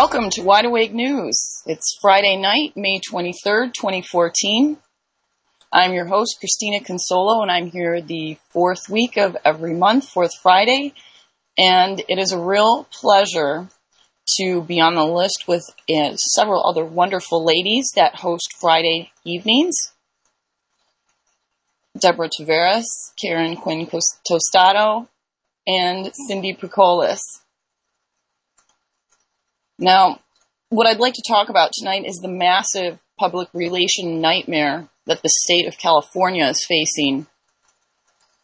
Welcome to Wide Awake News. It's Friday night, May 23rd, 2014. I'm your host, Christina Consolo, and I'm here the fourth week of every month, fourth Friday. And it is a real pleasure to be on the list with uh, several other wonderful ladies that host Friday evenings. Deborah Tavares, Karen Quinn Tostado, and Cindy Picolis. Now, what I'd like to talk about tonight is the massive public relation nightmare that the state of California is facing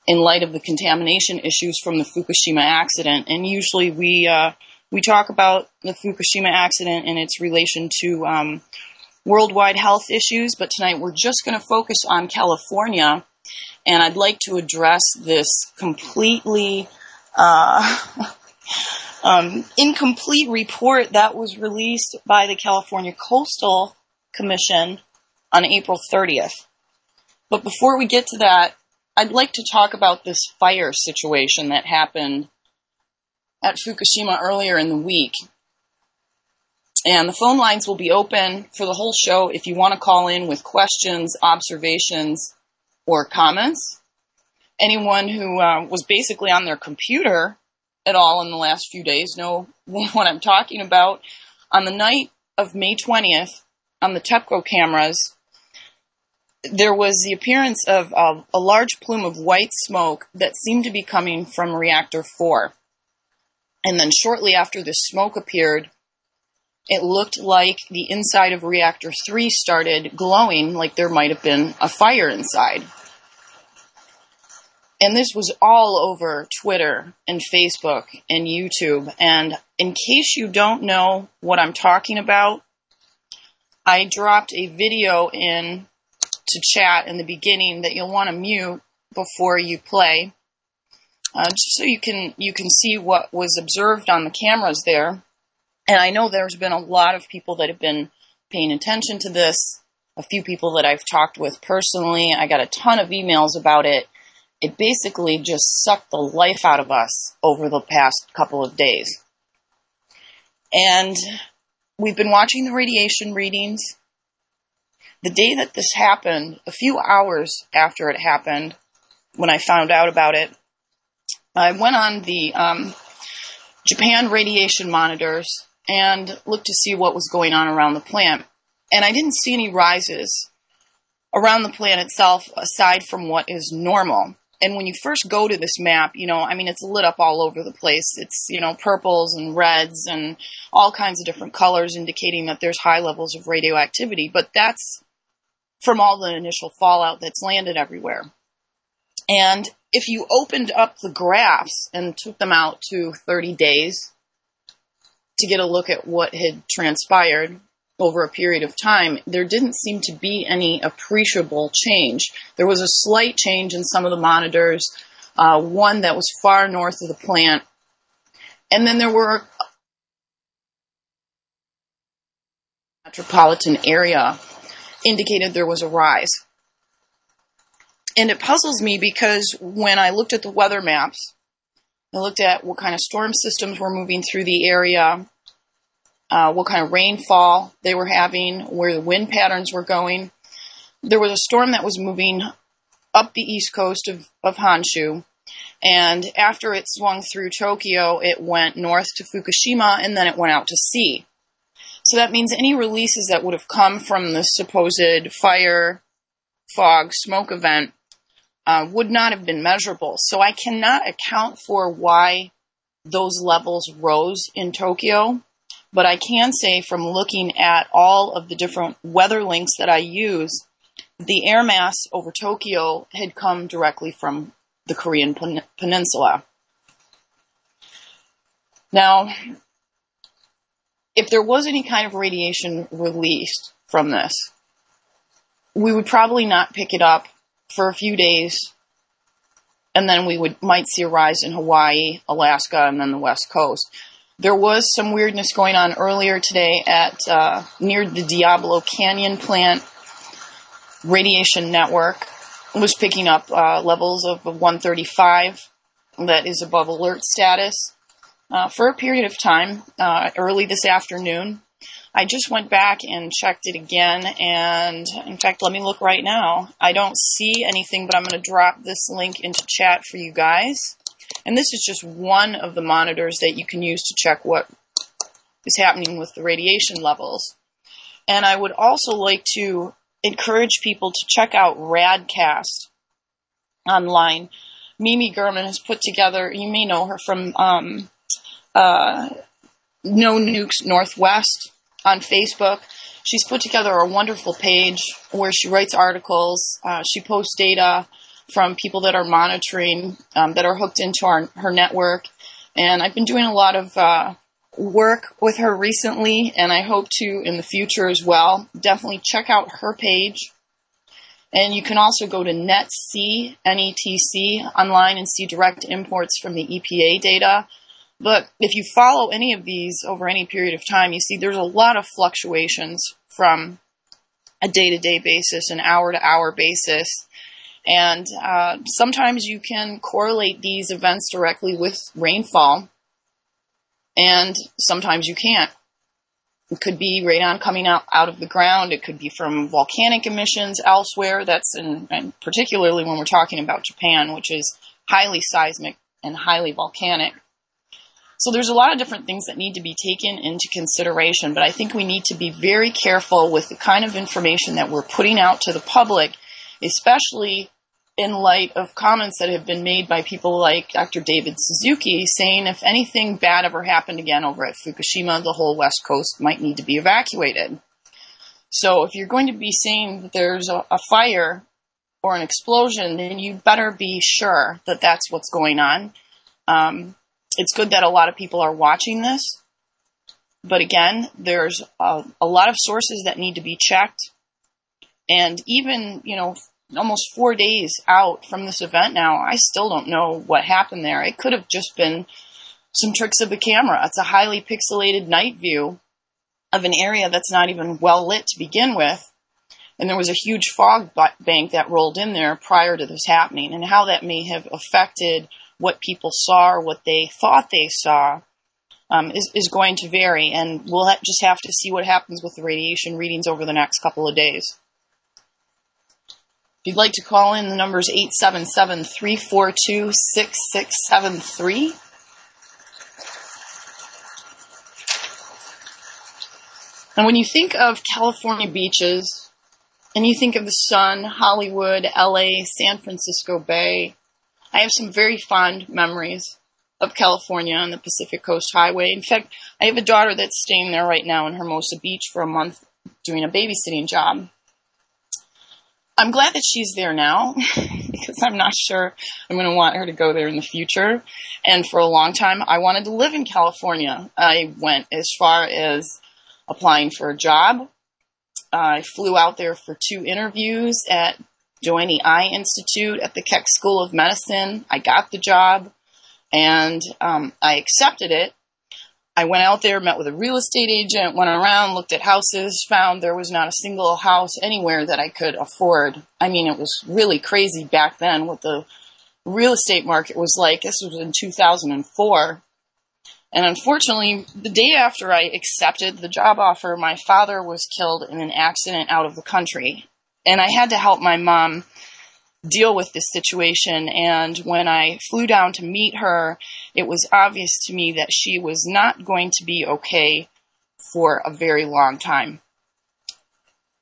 in light of the contamination issues from the Fukushima accident. And usually we uh, we talk about the Fukushima accident and its relation to um, worldwide health issues, but tonight we're just going to focus on California. And I'd like to address this completely uh, um, incomplete report that was released by the California Coastal Commission on April 30th. But before we get to that, I'd like to talk about this fire situation that happened at Fukushima earlier in the week. And the phone lines will be open for the whole show if you want to call in with questions, observations, or comments. Anyone who uh, was basically on their computer at all in the last few days know what I'm talking about. On the night of May 20th, on the TEPCO cameras, there was the appearance of a large plume of white smoke that seemed to be coming from reactor 4. And then shortly after the smoke appeared, it looked like the inside of reactor 3 started glowing like there might have been a fire inside. And this was all over Twitter and Facebook and YouTube. And in case you don't know what I'm talking about, I dropped a video in to chat in the beginning that you'll want to mute before you play uh, just so you can you can see what was observed on the cameras there. And I know there's been a lot of people that have been paying attention to this. A few people that I've talked with personally. I got a ton of emails about it. It basically just sucked the life out of us over the past couple of days. And we've been watching the radiation readings. The day that this happened, a few hours after it happened, when I found out about it, I went on the um, Japan radiation monitors and looked to see what was going on around the plant. And I didn't see any rises around the plant itself aside from what is normal. And when you first go to this map, you know, I mean, it's lit up all over the place. It's, you know, purples and reds and all kinds of different colors indicating that there's high levels of radioactivity. But that's from all the initial fallout that's landed everywhere. And if you opened up the graphs and took them out to 30 days to get a look at what had transpired over a period of time, there didn't seem to be any appreciable change. There was a slight change in some of the monitors, uh, one that was far north of the plant, and then there were metropolitan area indicated there was a rise and it puzzles me because when I looked at the weather maps, I looked at what kind of storm systems were moving through the area, uh, what kind of rainfall they were having, where the wind patterns were going. There was a storm that was moving up the east coast of, of Honshu, and after it swung through Tokyo, it went north to Fukushima, and then it went out to sea. So that means any releases that would have come from the supposed fire, fog, smoke event uh, would not have been measurable. So I cannot account for why those levels rose in Tokyo, but I can say from looking at all of the different weather links that I use, the air mass over Tokyo had come directly from the Korean pen- peninsula. Now, if there was any kind of radiation released from this, we would probably not pick it up for a few days, and then we would might see a rise in Hawaii, Alaska, and then the West Coast. There was some weirdness going on earlier today at uh, near the Diablo Canyon plant. Radiation Network was picking up uh, levels of 135 that is above alert status. uh, for a period of time uh, early this afternoon. I just went back and checked it again, and in fact, let me look right now. I don't see anything, but I'm going to drop this link into chat for you guys. And this is just one of the monitors that you can use to check what is happening with the radiation levels. And I would also like to encourage people to check out Radcast online. Mimi German has put together, you may know her from um, uh, No Nukes Northwest on Facebook. She's put together a wonderful page where she writes articles, uh, she posts data from people that are monitoring, um, that are hooked into our, her network. And I've been doing a lot of uh, work with her recently, and I hope to in the future as well. Definitely check out her page. And you can also go to NETC, N-E-T-C, online and see direct imports from the EPA data. But if you follow any of these over any period of time, you see there's a lot of fluctuations from a day-to-day basis, an hour-to-hour basis. And uh, sometimes you can correlate these events directly with rainfall and sometimes you can't. It could be radon coming out, out of the ground. It could be from volcanic emissions elsewhere. That's in, and particularly when we're talking about Japan, which is highly seismic and highly volcanic. So there's a lot of different things that need to be taken into consideration, but I think we need to be very careful with the kind of information that we're putting out to the public, especially in light of comments that have been made by people like Dr. David Suzuki saying if anything bad ever happened again over at Fukushima, the whole West Coast might need to be evacuated. So if you're going to be saying that there's a, a fire or an explosion, then you better be sure that that's what's going on. Um, it's good that a lot of people are watching this, but again, there's a, a lot of sources that need to be checked. And even, you know, almost four days out from this event now. I still don't know what happened there. It could have just been some tricks of the camera. It's a highly pixelated night view of an area that's not even well lit to begin with. And there was a huge fog bank that rolled in there prior to this happening, and how that may have affected what people saw or what they thought they saw um, is, is going to vary. And we'll ha- just have to see what happens with the radiation readings over the next couple of days. If you'd like to call in, the number is 877 342 6673. And when you think of California beaches, and you think of the sun, Hollywood, LA, San Francisco Bay, I have some very fond memories of California on the Pacific Coast Highway. In fact, I have a daughter that's staying there right now in Hermosa Beach for a month doing a babysitting job. I'm glad that she's there now because I'm not sure I'm going to want her to go there in the future. And for a long time, I wanted to live in California. I went as far as applying for a job. I flew out there for two interviews at Doheny Eye Institute at the Keck School of Medicine. I got the job and um, I accepted it I went out there, met with a real estate agent, went around, looked at houses, found there was not a single house anywhere that I could afford. I mean, it was really crazy back then what the real estate market was like. This was in 2004. And unfortunately, the day after I accepted the job offer, my father was killed in an accident out of the country. And I had to help my mom deal with this situation. And when I flew down to meet her, it was obvious to me that she was not going to be okay for a very long time.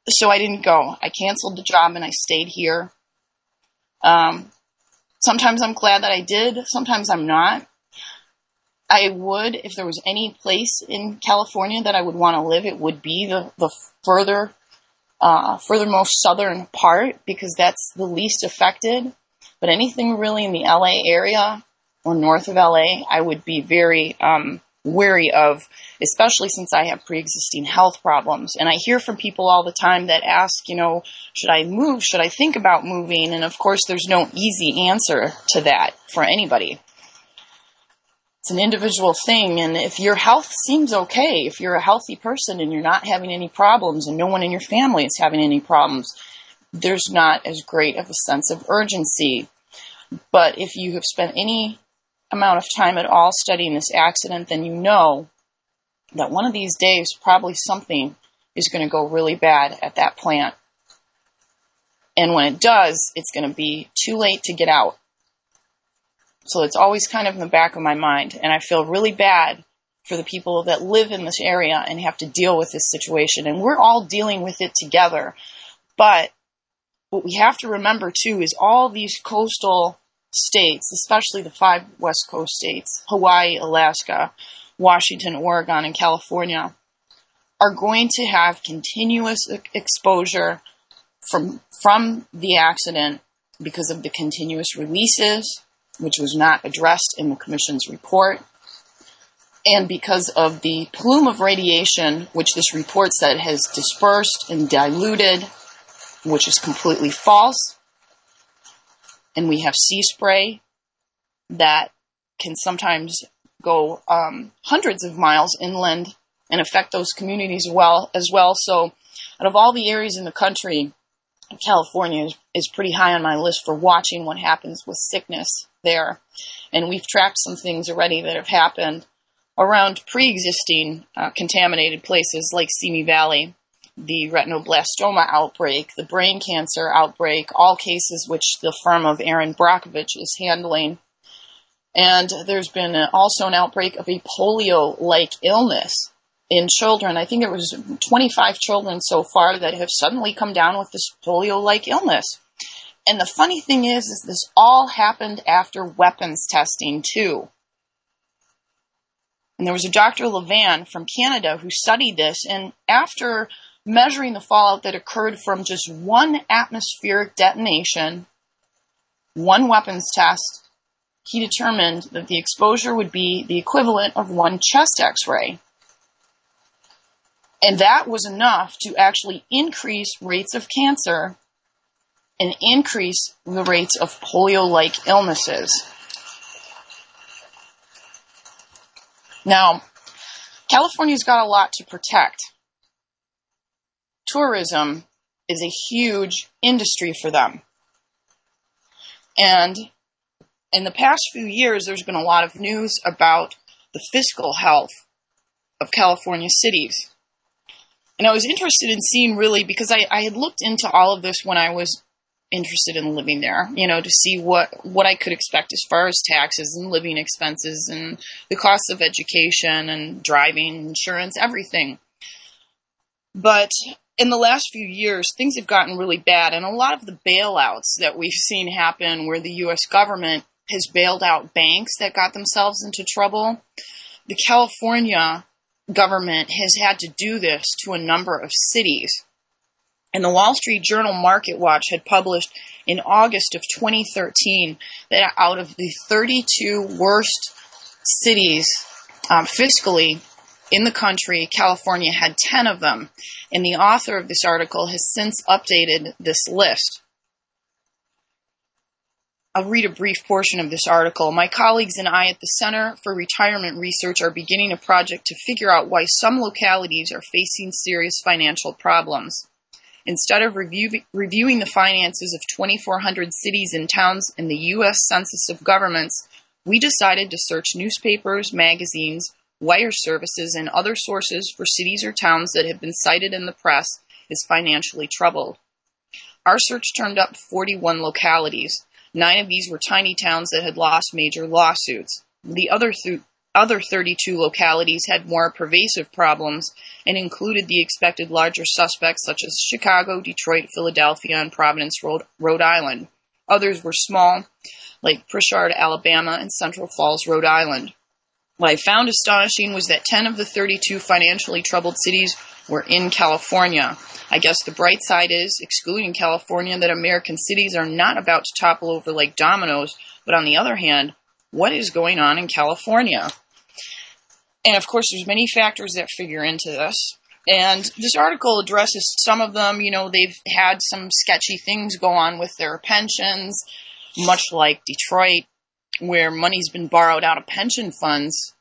So I didn't go. I canceled the job and I stayed here. Um, sometimes I'm glad that I did, sometimes I'm not. I would, if there was any place in California that I would want to live, it would be the, the further uh, furthermost southern part because that's the least affected. But anything really in the LA area or north of LA, I would be very um, wary of, especially since I have pre-existing health problems. And I hear from people all the time that ask, you know, should I move? Should I think about moving? And of course, there's no easy answer to that for anybody it's an individual thing. And if your health seems okay, if you're a healthy person and you're not having any problems and no one in your family is having any problems, there's not as great of a sense of urgency. But if you have spent any amount of time at all studying this accident, then you know that one of these days, probably something is going to go really bad at that plant. And when it does, it's going to be too late to get out. So it's always kind of in the back of my mind. And I feel really bad for the people that live in this area and have to deal with this situation. And we're all dealing with it together. But what we have to remember too is all these coastal states, especially the five West Coast states, Hawaii, Alaska, Washington, Oregon, and California, are going to have continuous exposure from, from the accident because of the continuous releases, which was not addressed in the Commission's report, and because of the plume of radiation, which this report said has dispersed and diluted, which is completely false. And we have sea spray that can sometimes go um, hundreds of miles inland and affect those communities well as well. So, out of all the areas in the country, California is, is pretty high on my list for watching what happens with sickness there. And we've tracked some things already that have happened around pre-existing uh, contaminated places like Simi Valley, the retinoblastoma outbreak, the brain cancer outbreak, all cases which the firm of Erin Brockovich is handling. And there's been also an outbreak of a polio-like illness in children. I think it was 25 children so far that have suddenly come down with this polio-like illness. And the funny thing is, is this all happened after weapons testing too. And there was a Dr. Levan from Canada who studied this, and after measuring the fallout that occurred from just one atmospheric detonation, one weapons test, he determined that the exposure would be the equivalent of one chest x ray. And that was enough to actually increase rates of cancer and increase the rates of polio like illnesses. Now, California's got a lot to protect. Tourism is a huge industry for them. And in the past few years, there's been a lot of news about the fiscal health of California cities. And I was interested in seeing really because I, I had looked into all of this when I was interested in living there, you know, to see what, what I could expect as far as taxes and living expenses and the cost of education and driving, insurance, everything. But in the last few years, things have gotten really bad, and a lot of the bailouts that we've seen happen where the U.S. government has bailed out banks that got themselves into trouble, the California government has had to do this to a number of cities. And the Wall Street Journal Market Watch had published in August of 2013 that out of the 32 worst cities um, fiscally in the country, California had 10 of them. And the author of this article has since updated this list. I'll read a brief portion of this article. My colleagues and I at the Center for Retirement Research are beginning a project to figure out why some localities are facing serious financial problems. Instead of review, reviewing the finances of 2,400 cities and towns in the U.S. Census of Governments, we decided to search newspapers, magazines, wire services, and other sources for cities or towns that have been cited in the press as financially troubled. Our search turned up 41 localities. Nine of these were tiny towns that had lost major lawsuits. The other th- other 32 localities had more pervasive problems and included the expected larger suspects such as Chicago, Detroit, Philadelphia, and Providence, Rhode, Island. Others were small, like Prichard, Alabama, and Central Falls, Rhode Island. What I found astonishing was that 10 of the 32 financially troubled cities were in California. I guess the bright side is, excluding California, that American cities are not about to topple over like dominoes, but on the other hand, what is going on in California? And of course, there's many factors that figure into this. And this article addresses some of them. You know, they've had some sketchy things go on with their pensions, much like Detroit, where money's been borrowed out of pension funds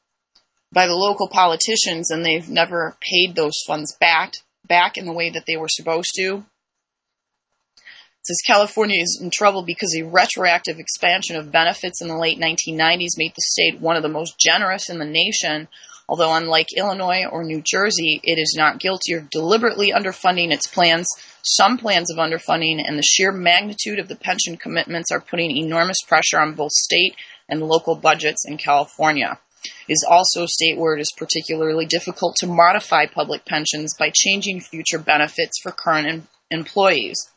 by the local politicians and they've never paid those funds back back in the way that they were supposed to. It says California is in trouble because a retroactive expansion of benefits in the late 1990s made the state one of the most generous in the nation. Although, unlike Illinois or New Jersey, it is not guilty of deliberately underfunding its plans. Some plans of underfunding and the sheer magnitude of the pension commitments are putting enormous pressure on both state and local budgets in California. Is also a state where it is particularly difficult to modify public pensions by changing future benefits for current em- employees.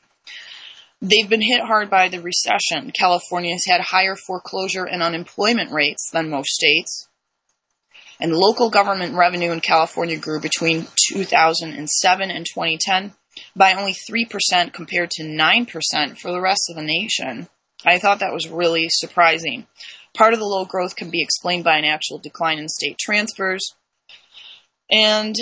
They've been hit hard by the recession. California has had higher foreclosure and unemployment rates than most states. And local government revenue in California grew between 2007 and 2010 by only 3% compared to 9% for the rest of the nation. I thought that was really surprising. Part of the low growth can be explained by an actual decline in state transfers. And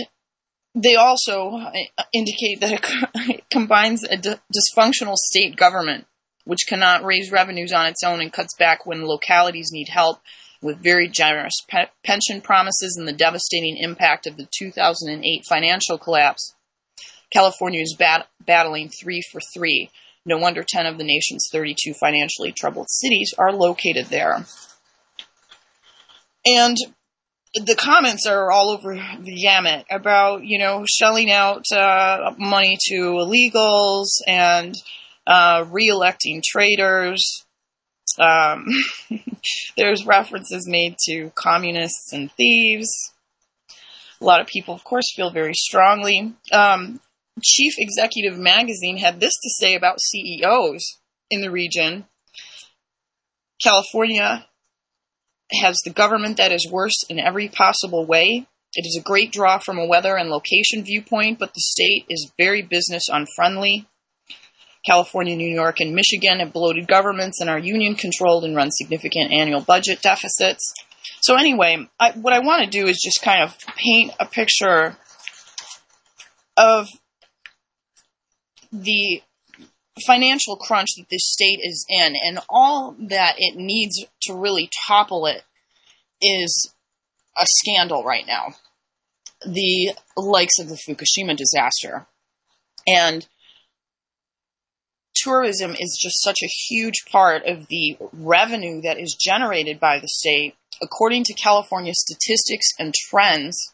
they also uh, indicate that it combines a dysfunctional state government, which cannot raise revenues on its own and cuts back when localities need help, with very generous pe- pension promises and the devastating impact of the 2008 financial collapse. California is bat- battling three for three. No wonder 10 of the nation's 32 financially troubled cities are located there. And the comments are all over the gamut about you know shelling out uh, money to illegals and uh, re-electing traitors. Um, there's references made to communists and thieves. A lot of people, of course, feel very strongly. Um, Chief Executive Magazine had this to say about CEOs in the region. California has the government that is worse in every possible way. It is a great draw from a weather and location viewpoint, but the state is very business unfriendly. California, New York, and Michigan have bloated governments and are union controlled and run significant annual budget deficits. So, anyway, I, what I want to do is just kind of paint a picture of the financial crunch that this state is in, and all that it needs to really topple it is a scandal right now. The likes of the Fukushima disaster. And tourism is just such a huge part of the revenue that is generated by the state. According to California statistics and trends,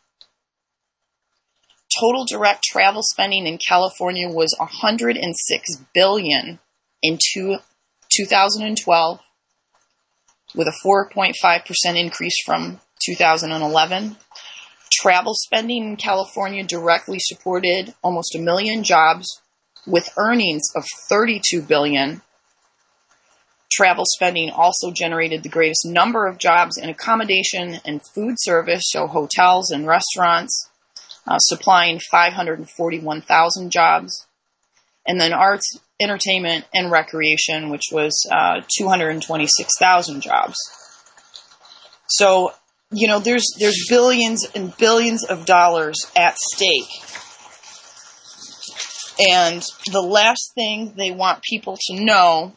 total direct travel spending in California was 106 billion in two, 2012 with a 4.5% increase from 2011. Travel spending in California directly supported almost a million jobs with earnings of 32 billion. Travel spending also generated the greatest number of jobs in accommodation and food service, so hotels and restaurants, uh, supplying 541,000 jobs. And then arts, entertainment, and recreation, which was uh, 226,000 jobs. So, you know, there's there's billions and billions of dollars at stake. And the last thing they want people to know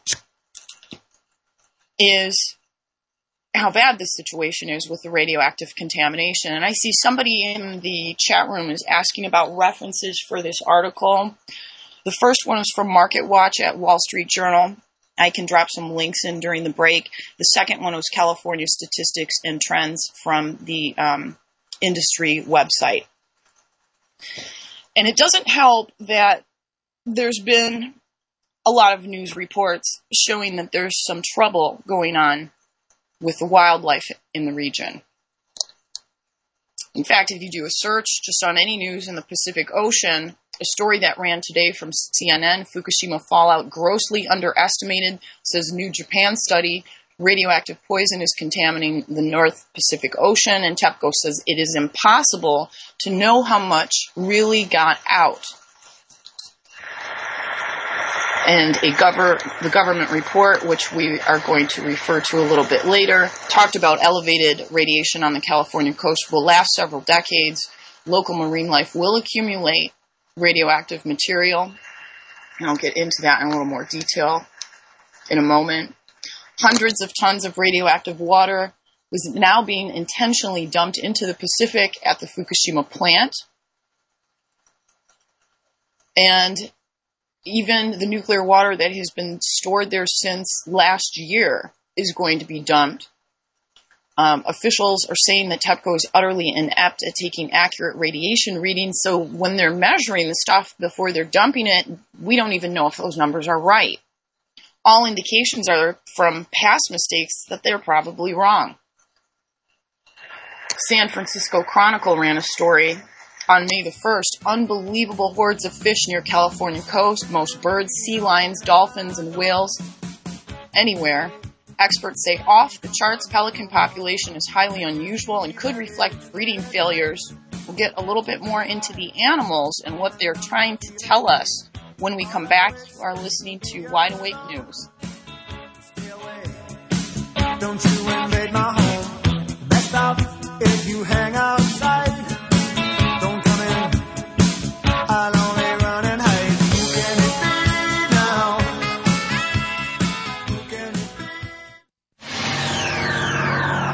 is how bad this situation is with the radioactive contamination. And I see somebody in the chat room is asking about references for this article. The first one is from Market Watch at Wall Street Journal. I can drop some links in during the break. The second one was California Statistics and Trends from the um, industry website. And it doesn't help that there's been a lot of news reports showing that there's some trouble going on with the wildlife in the region. In fact, if you do a search just on any news in the Pacific Ocean, a story that ran today from CNN, Fukushima fallout grossly underestimated, says new Japan study, radioactive poison is contaminating the North Pacific Ocean, and TEPCO says it is impossible to know how much really got out and a the government report, which we are going to refer to a little bit later, talked about elevated radiation on the California coast will last several decades. Local marine life will accumulate radioactive material, and I'll get into that in a little more detail in a moment. Hundreds of tons of radioactive water was now being intentionally dumped into the Pacific at the Fukushima plant. And even the nuclear water that has been stored there since last year is going to be dumped. Um, officials are saying that TEPCO is utterly inept at taking accurate radiation readings. So when they're measuring the stuff before they're dumping it, we don't even know if those numbers are right. All indications are from past mistakes that they're probably wrong. San Francisco Chronicle ran a story on May the 1st. Unbelievable hordes of fish near California coast, most birds, sea lions, dolphins, and whales anywhere Experts say off the charts pelican population is highly unusual and could reflect breeding failures. We'll get a little bit more into the animals and what they're trying to tell us when we come back. You are listening to Wide Awake News. Don't you invade my home. Best off if you hang outside.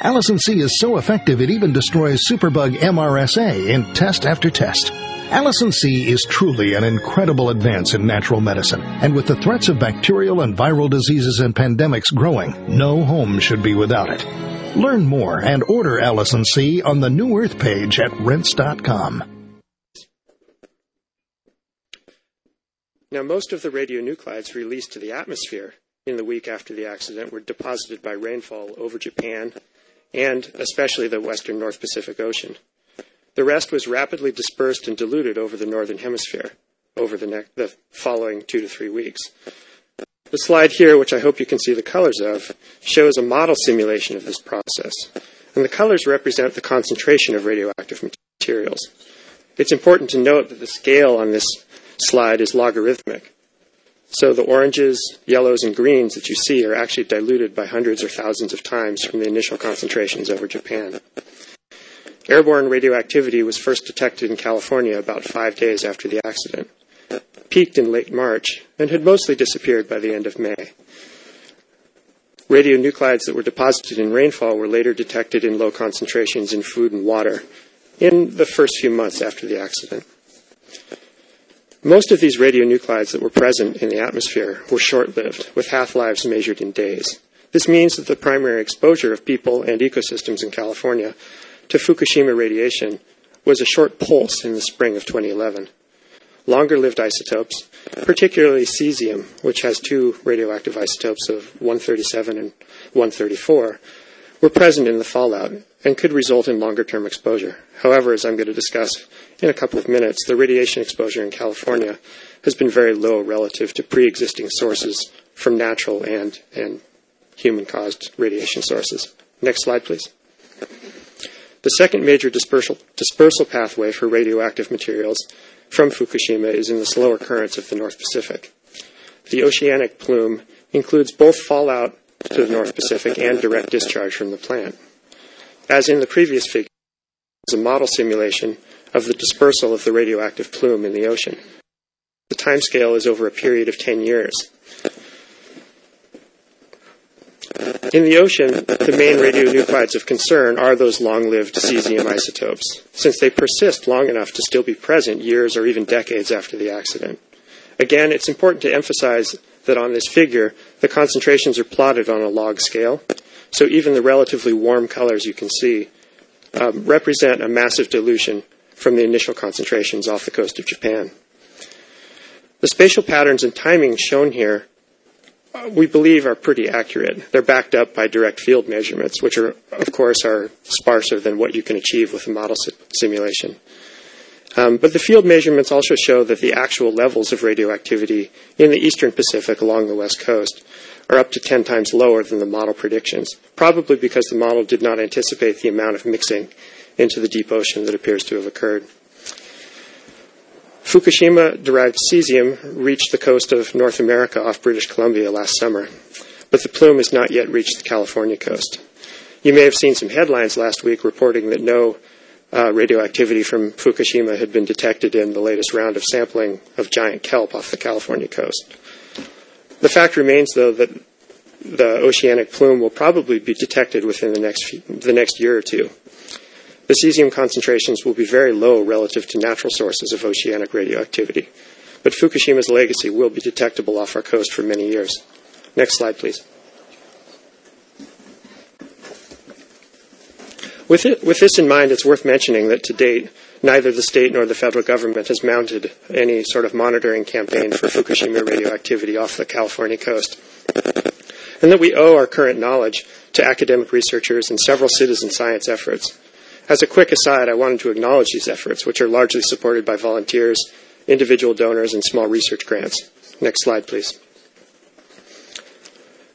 Allicin C is so effective it even destroys superbug MRSA in test after test. Allicin C is truly an incredible advance in natural medicine, and with the threats of bacterial and viral diseases and pandemics growing, no home should be without it. Learn more and order Allicin C on the New Earth page at rense.com. Now, most of the radionuclides released to the atmosphere in the week after the accident were deposited by rainfall over Japan and especially the western North Pacific Ocean. The rest was rapidly dispersed and diluted over the northern hemisphere over the, ne- the following two to three weeks. The slide here, which I hope you can see the colors of, shows a model simulation of this process. And the colors represent the concentration of radioactive materials. It's important to note that the scale on this slide is logarithmic. So the oranges, yellows, and greens that you see are actually diluted by hundreds or thousands of times from the initial concentrations over Japan. Airborne radioactivity was first detected in California about five days after the accident, peaked in late March, and had mostly disappeared by the end of May. Radionuclides that were deposited in rainfall were later detected in low concentrations in food and water in the first few months after the accident. Most of these radionuclides that were present in the atmosphere were short lived, with half lives measured in days. This means that the primary exposure of people and ecosystems in California to Fukushima radiation was a short pulse in the spring of 2011. Longer lived isotopes, particularly cesium, which has two radioactive isotopes of 137 and 134, were present in the fallout and could result in longer term exposure. However, as I'm going to discuss in a couple of minutes, the radiation exposure in California has been very low relative to pre existing sources from natural and, and human caused radiation sources. Next slide, please. The second major dispersal, dispersal pathway for radioactive materials from Fukushima is in the slower currents of the North Pacific. The oceanic plume includes both fallout to the North Pacific and direct discharge from the plant. As in the previous figure, is a model simulation of the dispersal of the radioactive plume in the ocean. The timescale is over a period of 10 years. In the ocean, the main radionuclides of concern are those long lived cesium isotopes, since they persist long enough to still be present years or even decades after the accident. Again, it's important to emphasize that on this figure, the concentrations are plotted on a log scale, so even the relatively warm colors you can see um, represent a massive dilution from the initial concentrations off the coast of Japan. The spatial patterns and timing shown here we believe are pretty accurate. They're backed up by direct field measurements, which are, of course, are sparser than what you can achieve with a model simulation. Um, but the field measurements also show that the actual levels of radioactivity in the eastern Pacific along the west coast are up to 10 times lower than the model predictions, probably because the model did not anticipate the amount of mixing into the deep ocean that appears to have occurred. Fukushima derived cesium reached the coast of North America off British Columbia last summer, but the plume has not yet reached the California coast. You may have seen some headlines last week reporting that no uh, radioactivity from Fukushima had been detected in the latest round of sampling of giant kelp off the California coast. The fact remains, though, that the oceanic plume will probably be detected within the next, few, the next year or two. The cesium concentrations will be very low relative to natural sources of oceanic radioactivity, but Fukushima's legacy will be detectable off our coast for many years. Next slide, please. With, it, with this in mind, it's worth mentioning that to date, neither the state nor the federal government has mounted any sort of monitoring campaign for Fukushima radioactivity off the California coast, and that we owe our current knowledge to academic researchers and several citizen science efforts. As a quick aside, I wanted to acknowledge these efforts, which are largely supported by volunteers, individual donors, and small research grants. Next slide, please.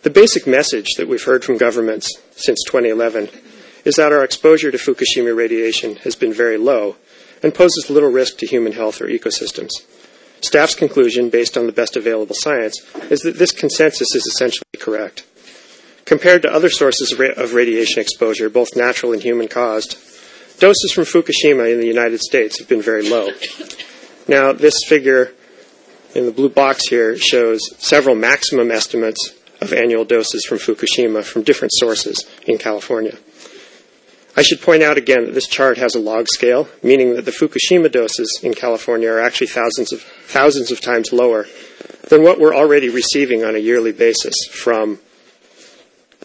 The basic message that we've heard from governments since 2011 is that our exposure to Fukushima radiation has been very low and poses little risk to human health or ecosystems. Staff's conclusion, based on the best available science, is that this consensus is essentially correct. Compared to other sources of, radiation exposure, both natural and human caused, Doses from Fukushima in the United States have been very low. Now, this figure in the blue box here shows several maximum estimates of annual doses from Fukushima from different sources in California. I should point out again that this chart has a log scale, meaning that the Fukushima doses in California are actually thousands of, thousands of times lower than what we're already receiving on a yearly basis from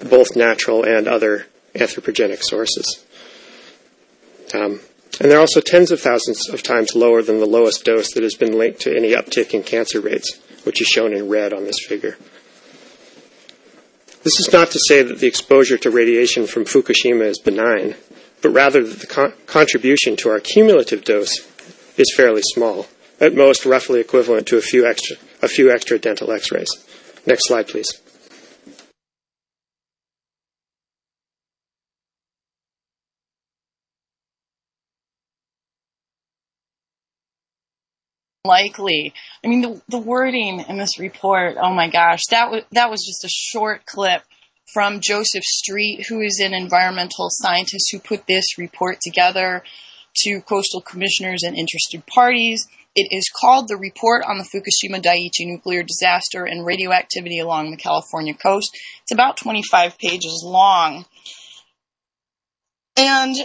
both natural and other anthropogenic sources. Um, and they're also tens of thousands of times lower than the lowest dose that has been linked to any uptick in cancer rates, which is shown in red on this figure. This is not to say that the exposure to radiation from Fukushima is benign, but rather that the con- contribution to our cumulative dose is fairly small, at most roughly equivalent to a few extra, a few extra dental x-rays. Next slide, please. Likely. I mean, the, the wording in this report, oh my gosh, that was, that was just a short clip from Joseph Street, who is an environmental scientist who put this report together to coastal commissioners and interested parties. It is called The Report on the Fukushima Daiichi Nuclear Disaster and Radioactivity Along the California Coast. It's about 25 pages long. And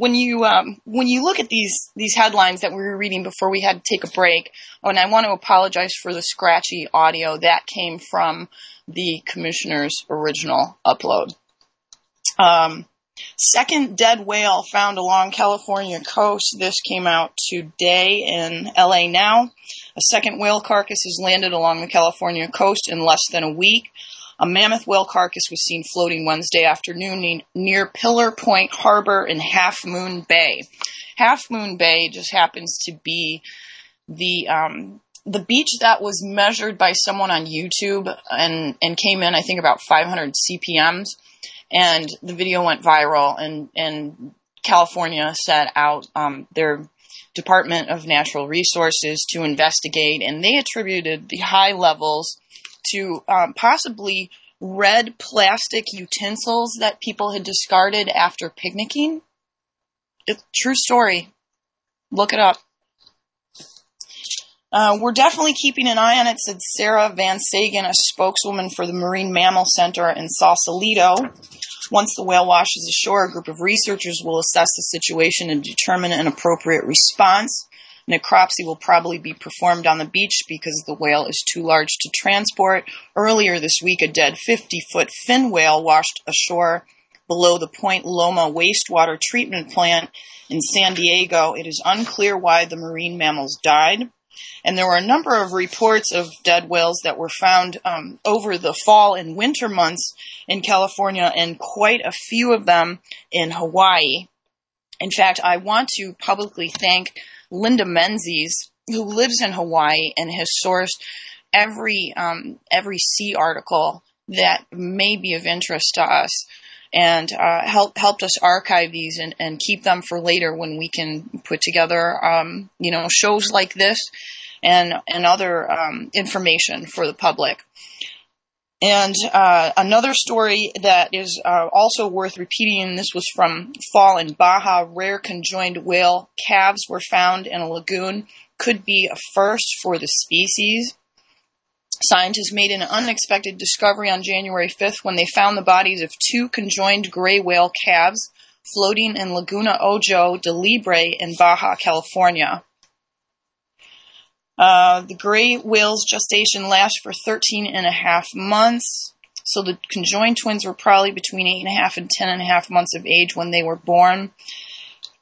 when you um, when you look at these these headlines that we were reading before we had to take a break, oh, and I want to apologize for the scratchy audio that came from the commissioner's original upload. Um, second dead whale found along California coast. This came out today in LA Now. A second whale carcass has landed along the California coast in less than a week. A mammoth whale carcass was seen floating Wednesday afternoon near Pillar Point Harbor in Half Moon Bay. Half Moon Bay just happens to be the um, the beach that was measured by someone on YouTube and and came in I think about 500 CPMs, and the video went viral and and California set out um, their Department of Natural Resources to investigate, and they attributed the high levels to um, possibly red plastic utensils that people had discarded after picnicking. It's true story. Look it up. Uh, we're definitely keeping an eye on it, said Sarah Van Schagen, a spokeswoman for the Marine Mammal Center in Sausalito. Once the whale washes ashore, a group of researchers will assess the situation and determine an appropriate response. Necropsy will probably be performed on the beach because the whale is too large to transport. Earlier this week, a dead 50 foot fin whale washed ashore below the Point Loma wastewater treatment plant in San Diego. It is unclear why the marine mammals died. And there were a number of reports of dead whales that were found um, over the fall and winter months in California, and quite a few of them in Hawaii. In fact, I want to publicly thank Linda Menzies, who lives in Hawaii and has sourced every um, every sea article that may be of interest to us and uh, help, helped us archive these and, and keep them for later when we can put together, um, you know, shows like this and and other um, information for the public. And uh, another story that is uh, also worth repeating, this was from fall in Baja, rare conjoined whale calves were found in a lagoon. Could be a first for the species. Scientists made an unexpected discovery on January 5th when they found the bodies of two conjoined gray whale calves floating in Laguna Ojo de Liebre in Baja, California. Uh, the gray whale's gestation lasts for 13 and a half months. So the conjoined twins were probably between eight and a half and ten and a half months of age when they were born.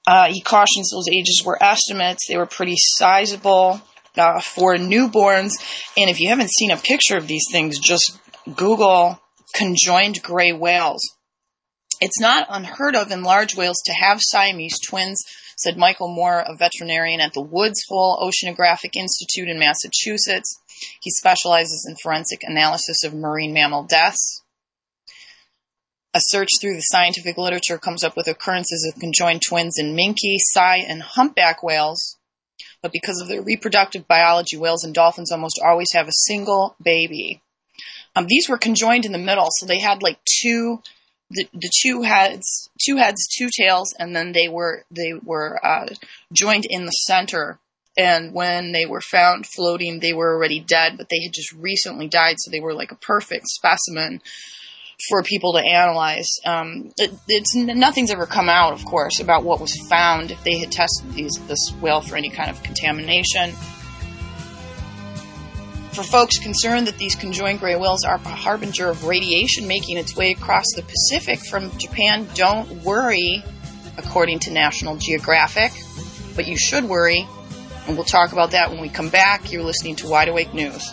Uh, he cautions those ages were estimates. They were pretty sizable uh, for newborns. And if you haven't seen a picture of these things, just Google conjoined gray whales. It's not unheard of in large whales to have Siamese twins said Michael Moore, a veterinarian at the Woods Hole Oceanographic Institute in Massachusetts. He specializes in forensic analysis of marine mammal deaths. A search through the scientific literature comes up with occurrences of conjoined twins in minke, sei, and humpback whales. But because of their reproductive biology, whales and dolphins almost always have a single baby. Um, these were conjoined in the middle, so they had like two the, the two heads, two heads, two tails, and then they were they were uh, joined in the center. And when they were found floating, they were already dead, but they had just recently died, so they were like a perfect specimen for people to analyze. Um, it, it's nothing's ever come out, of course, about what was found if they had tested these this whale for any kind of contamination. For folks concerned that these conjoined gray whales are a harbinger of radiation making its way across the Pacific from Japan, don't worry, according to National Geographic. But you should worry, and we'll talk about that when we come back. You're listening to Wide Awake News.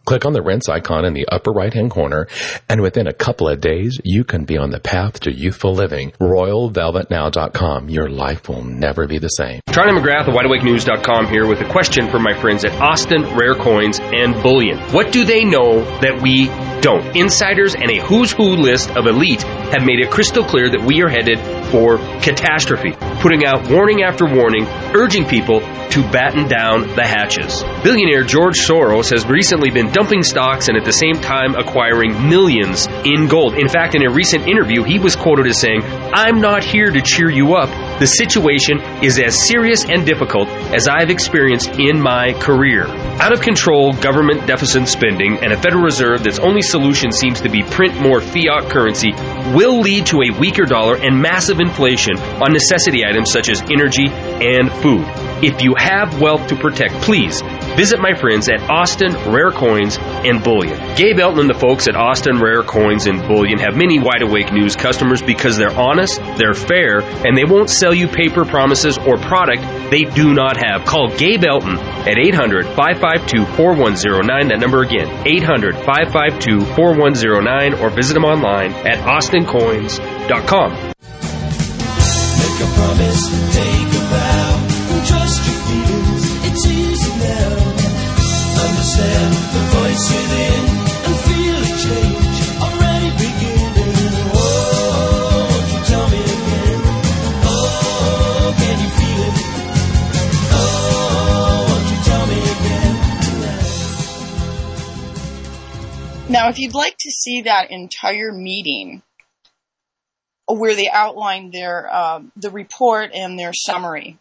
Click on the rinse icon in the upper right hand corner, and within a couple of days, you can be on the path to youthful living. RoyalVelvetNow.com. Your life will never be the same. Charlie McGrath of WideAwakeNews.com here with a question from my friends at Austin Rare Coins and Bullion. What do they know that we don't? Insiders and a who's who list of elite have made it crystal clear that we are headed for catastrophe, putting out warning after warning, urging people to batten down the hatches. Billionaire George Soros has recently been dumping stocks and at the same time acquiring millions in gold. In fact, in a recent interview, he was quoted as saying, I'm not here to cheer you up. The situation is as serious and difficult as I've experienced in my career. Out of control government deficit spending and a Federal Reserve that's only solution seems to be print more fiat currency will lead to a weaker dollar and massive inflation on necessity items such as energy and food. If you have wealth to protect, please visit my friends at Austin Rare Coins and Bullion. Gabe Elton and the folks at Austin Rare Coins and Bullion have many wide awake news customers because they're honest, they're fair, and they won't sell you paper promises or product they do not have. Call Gabe Elton at 800 552 4109. That number again, 800 552 4109, or visit them online at austincoins.com. Make a promise, take a vow, trust your feelings, it's easy now. Understand the voice within and feel a change already beginning. Oh, won't you tell me again? Oh, can you feel it? Oh, won't you tell me again? Now, if you'd like to see that entire meeting where they outline their uh, the report and their summary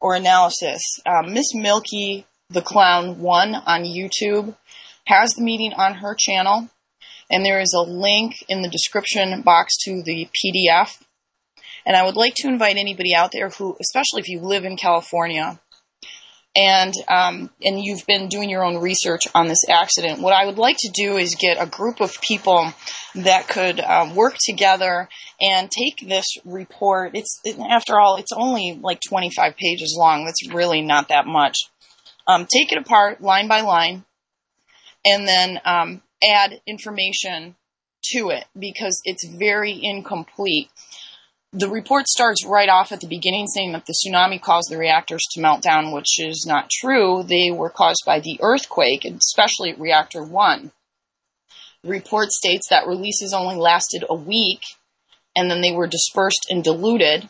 or analysis, uh, Miss Milky the Clown One on YouTube has the meeting on her channel, and there is a link in the description box to the PDF. And I would like to invite anybody out there who, especially if you live in California, and um, and you've been doing your own research on this accident, what I would like to do is get a group of people that could um, work together and take this report. It's after all, it's only like 25 pages long. That's really not that much. Um, take it apart line by line, and then um, add information to it because it's very incomplete. The report starts right off at the beginning saying that the tsunami caused the reactors to melt down, which is not true. They were caused by the earthquake, especially at reactor one. Report states that releases only lasted a week and then they were dispersed and diluted.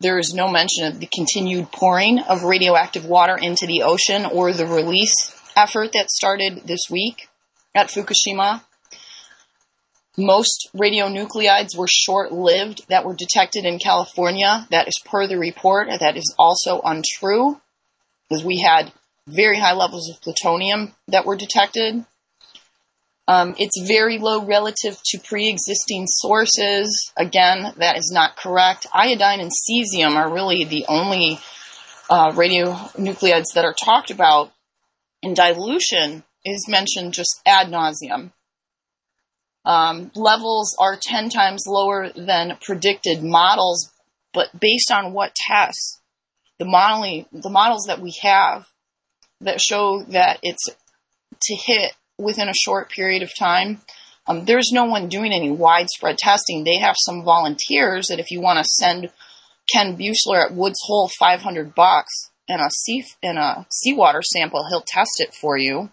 There is no mention of the continued pouring of radioactive water into the ocean or the release effort that started this week at Fukushima. Most radionuclides were short lived that were detected in California. That is per the report. That is also untrue, as we had very high levels of plutonium that were detected. Um, it's very low relative to pre existing sources. Again, that is not correct. Iodine and cesium are really the only uh, radionuclides that are talked about, and dilution is mentioned just ad nauseum. Um, levels are 10 times lower than predicted models, but based on what tests? The modeling, the models that we have that show that it's to hit within a short period of time. Um, there's no one doing any widespread testing. They have some volunteers that if you want to send Ken Buesseler at Woods Hole 500 bucks and a sea and a seawater sample, he'll test it for you.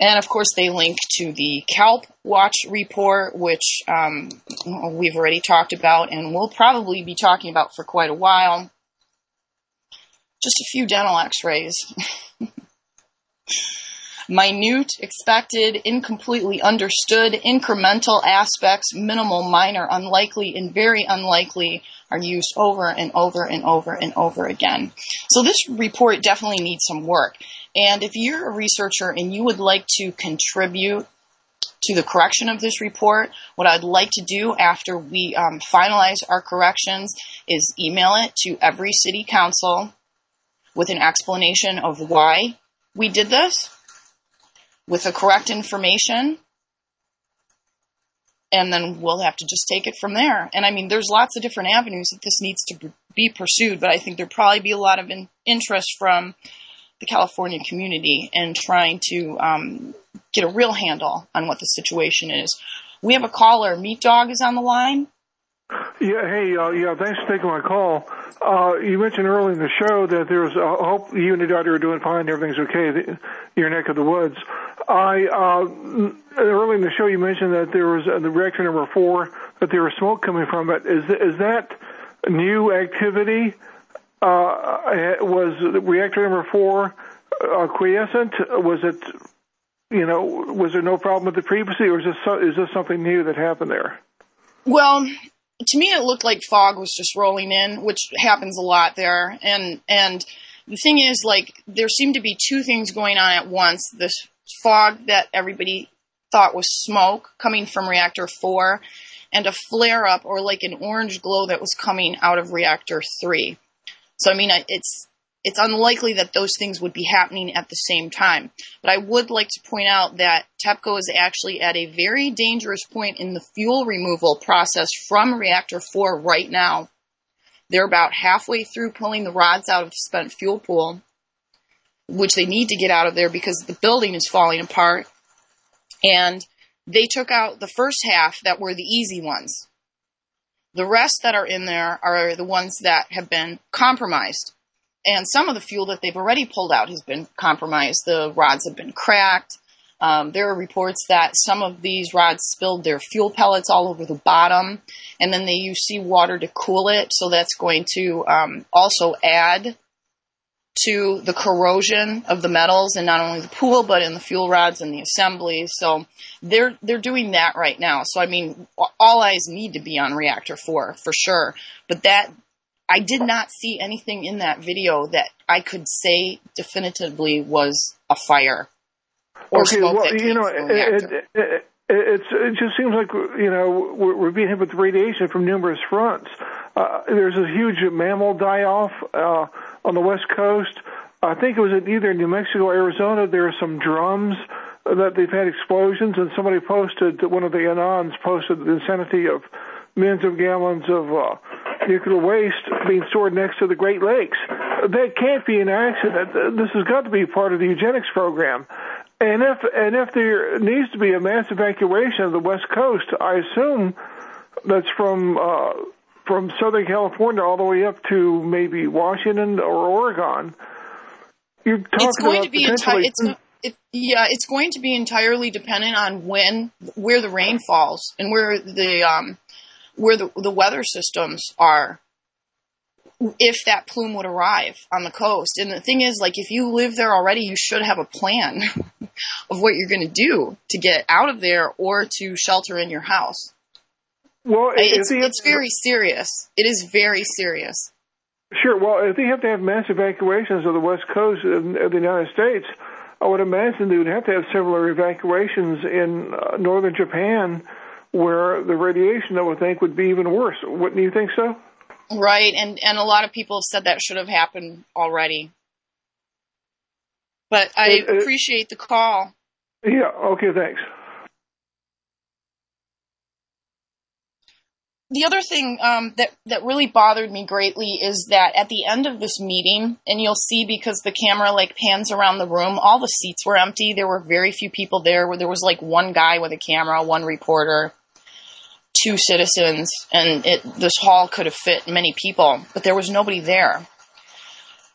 And of course, they link to the Kelp Watch report, which um, we've already talked about and we'll probably be talking about for quite a while. Just a few dental x rays. Minute, expected, incompletely understood, incremental aspects, minimal, minor, unlikely, and very unlikely are used over and over and over and over again. So this report definitely needs some work. And if you're a researcher and you would like to contribute to the correction of this report. What I'd like to do after we um, finalize our corrections is email it to every city council with an explanation of why we did this with the correct information and then we'll have to just take it from there. And I mean, there's lots of different avenues that this needs to be pursued, but I think there'd probably be a lot of in- interest from the California community in trying to um, get a real handle on what the situation is. We have a caller. Meat Dog is on the line. Yeah, hey, uh, yeah, thanks for taking my call. Uh, you mentioned early in the show that there was, I hope you and your daughter are doing fine, everything's okay, the, your neck of the woods. I, uh, early in the show you mentioned that there was, uh, the reactor number four, that there was smoke coming from it. Is, is that new activity? Uh, was reactor number four uh, quiescent? Was it, you know, was there no problem with it previously, or is this, is this something new that happened there? Well, to me, it looked like fog was just rolling in, which happens a lot there. And and the thing is, like, there seemed to be two things going on at once: this fog that everybody thought was smoke coming from reactor four, and a flare up or like an orange glow that was coming out of reactor three. So I mean, it's it's unlikely that those things would be happening at the same time. But I would like to point out that TEPCO is actually at a very dangerous point in the fuel removal process from reactor 4 right now. They're about halfway through pulling the rods out of the spent fuel pool, which they need to get out of there because the building is falling apart. And they took out the first half that were the easy ones. The rest that are in there are the ones that have been compromised and some of the fuel that they've already pulled out has been compromised. The rods have been cracked. Um, there are reports that some of these rods spilled their fuel pellets all over the bottom, and then they use seawater to cool it. So that's going to um, also add to the corrosion of the metals and not only the pool but in the fuel rods and the assemblies. So they're they're doing that right now. So I mean, all eyes need to be on reactor four for sure. But that I did not see anything in that video that I could say definitively was a fire or okay, smoke well, that you know, it, it, it, it's, it just seems like you know we're, we're being hit with radiation from numerous fronts. Uh, there's a huge mammal die-off uh, on the west coast. I think it was in either New Mexico or Arizona. There are some drums that they've had explosions, and somebody posted one of the anons posted the insanity of millions of gallons of uh, nuclear waste being stored next to the Great Lakes. That can't be an accident. This has got to be part of the eugenics program. And if and if there needs to be a mass evacuation of the West Coast, I assume that's from uh, from Southern California all the way up to maybe Washington or Oregon. You're talking it's going about to be enti- potentially- it's it, yeah, it's going to be entirely dependent on when where the rain falls and where the um where the the weather systems are if that plume would arrive on the coast. And the thing is like if you live there already, you should have a plan of what you're going to do to get out of there or to shelter in your house. well, It's have- it's very serious. It is very serious. Sure. Well, if they have to have mass evacuations of the West Coast of of the United States, I would imagine they would have to have similar evacuations in uh, northern Japan, where the radiation, I would think, would be even worse. Wouldn't you think so? Right, and and a lot of people have said that should have happened already. But I It- it- appreciate the call. Yeah. Okay. Thanks. The other thing um, that that really bothered me greatly is that at the end of this meeting, and you'll see because the camera like pans around the room, all the seats were empty. There were very few people there. Where there was like one guy with a camera, one reporter, two citizens, and it this hall could have fit many people, but there was nobody there.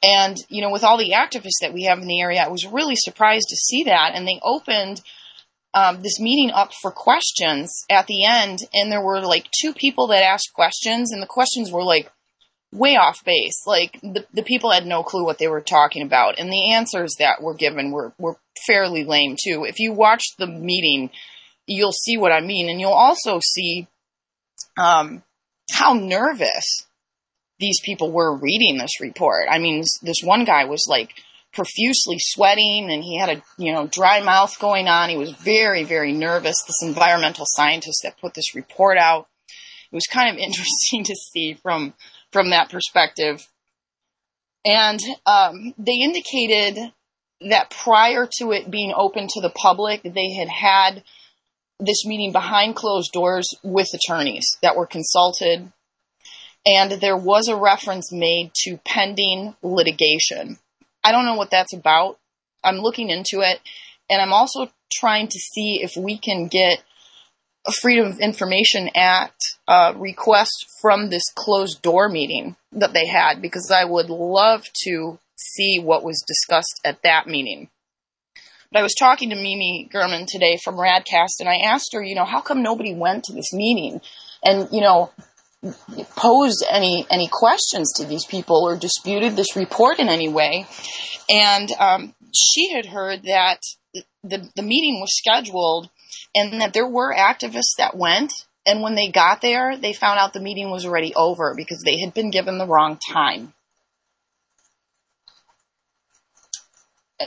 And you know, with all the activists that we have in the area, I was really surprised to see that. And they opened um, this meeting up for questions at the end, and there were like two people that asked questions, and the questions were like way off base. Like the the people had no clue what they were talking about, and the answers that were given were were fairly lame too. If you watch the meeting, you'll see what I mean, and you'll also see um, how nervous these people were reading this report. I mean, this, this one guy was like profusely sweating and he had a you know dry mouth going on. He was very very nervous. This environmental scientist that put this report out. It was kind of interesting to see from from that perspective. And um, they indicated that prior to it being open to the public, they had had this meeting behind closed doors with attorneys that were consulted. And there was a reference made to pending litigation. I don't know what that's about. I'm looking into it. And I'm also trying to see if we can get a Freedom of Information Act uh, request from this closed door meeting that they had because I would love to see what was discussed at that meeting. But I was talking to Mimi German today from Radcast and I asked her, you know, how come nobody went to this meeting and, you know, posed any any questions to these people or disputed this report in any way? And um, she had heard that the the meeting was scheduled and that there were activists that went and when they got there, they found out the meeting was already over because they had been given the wrong time.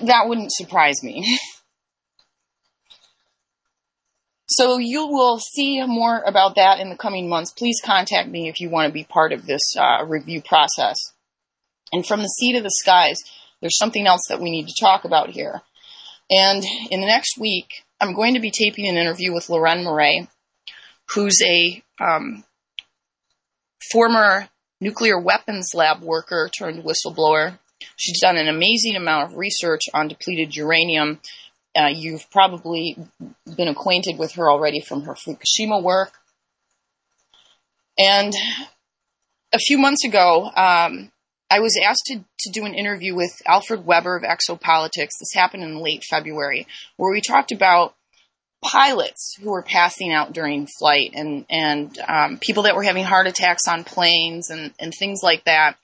That wouldn't surprise me. so you will see more about that in the coming months. Please contact me if you want to be part of this uh, review process. And from the seat of the skies, there's something else that we need to talk about here. And in the next week, I'm going to be taping an interview with Leuren Moret, who's a um, former nuclear weapons lab worker turned whistleblower. She's done an amazing amount of research on depleted uranium. Uh, you've probably been acquainted with her already from her Fukushima work. And a few months ago, um, I was asked to, to do an interview with Alfred Webre of Exopolitics. This happened in late February, where we talked about pilots who were passing out during flight and and um, people that were having heart attacks on planes and, and things like that.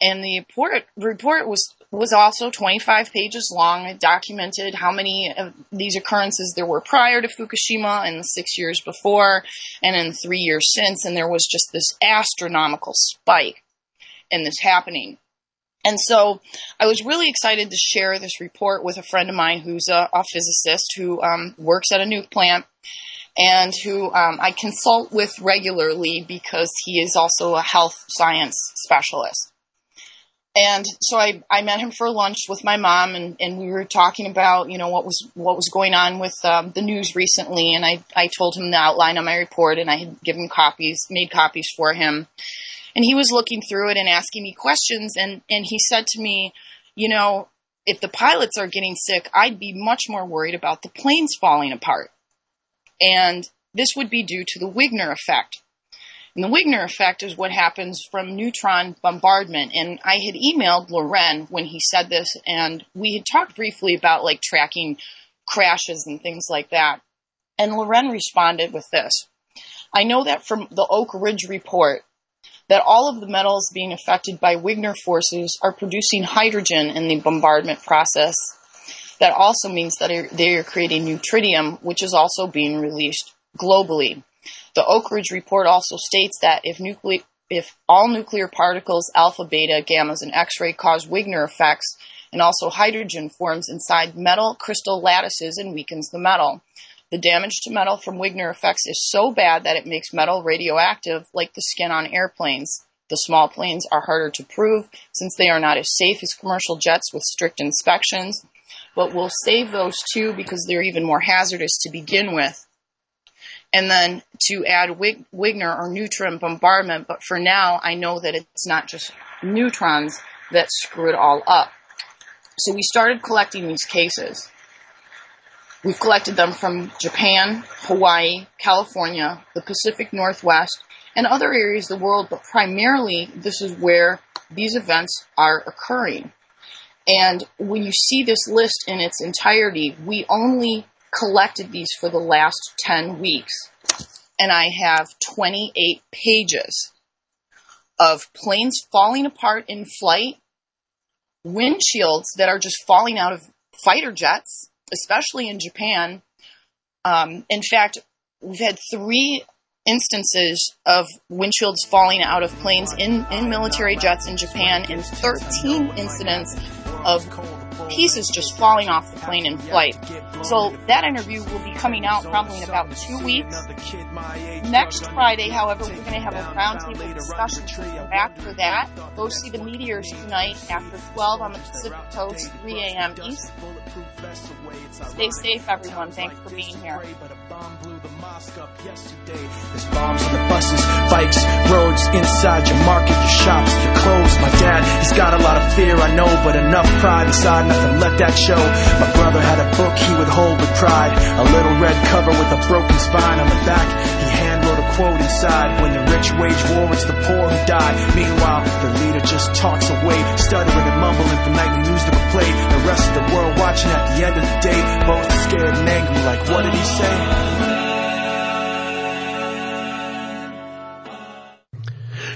And the report report was was also 25 pages long. It documented how many of these occurrences there were prior to Fukushima and the six years before, and in three years since. And there was just this astronomical spike in this happening. And so I was really excited to share this report with a friend of mine who's a, a physicist who um, works at a nuke plant and who um, I consult with regularly because he is also a health science specialist. And so I, I met him for lunch with my mom, and, and we were talking about you know what was what was going on with um, the news recently. And I, I told him the outline of my report, and I had given copies, made copies for him. And he was looking through it and asking me questions and and he said to me you know if the pilots are getting sick i'd be much more worried about the planes falling apart. And this would be due to the wigner effect and the wigner effect is what happens from neutron bombardment and i had emailed Leuren when he said this and we had talked briefly about like tracking crashes and things like that and Leuren responded with this I know that from the Oak Ridge report that all of the metals being affected by Wigner forces are producing hydrogen in the bombardment process. That also means that they are creating neutritium, which is also being released globally. The Oak Ridge report also states that if nuclear if all nuclear particles, alpha, beta, gammas, and X-ray cause Wigner effects, and also hydrogen forms inside metal crystal lattices and weakens the metal. The damage to metal from Wigner effects is so bad that it makes metal radioactive like the skin on airplanes. The small planes are harder to prove since they are not as safe as commercial jets with strict inspections, but we'll save those two because they're even more hazardous to begin with. And then to add Wig- Wigner or neutron bombardment, but for now I know that it's not just neutrons that screw it all up. So we started collecting these cases. We've collected them from Japan, Hawaii, California, the Pacific Northwest, and other areas of the world, but primarily this is where these events are occurring. And when you see this list in its entirety, we only collected these for the last 10 weeks. And I have 28 pages of planes falling apart in flight, windshields that are just falling out of fighter jets, especially in Japan. Um, in fact, we've had three instances of windshields falling out of planes in, in military jets in Japan and 13 incidents of pieces just falling off the plane in flight. So that interview will be coming out probably in about two weeks. Next Friday, however, we're going to have a roundtable discussion. After that, go see the Meteors tonight after 12 on the Pacific Coast, 3 a.m. East. Stay safe, everyone. Thanks for being here. Buses, bikes, roads, inside your market, your shops, your clothes. My dad, he's got a lot of fear, I know, but enough pride inside let that show. My brother had a book he would hold with pride, a little red cover with a broken spine on the back. He hand wrote a quote inside, when the rich wage war, it's the poor who die. Meanwhile, the leader just talks away, stuttering and mumbling for nightly news to replay. The rest of the world watching at the end of the day, both scared and angry, like what did he say?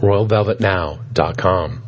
RoyalVelvetNow.com.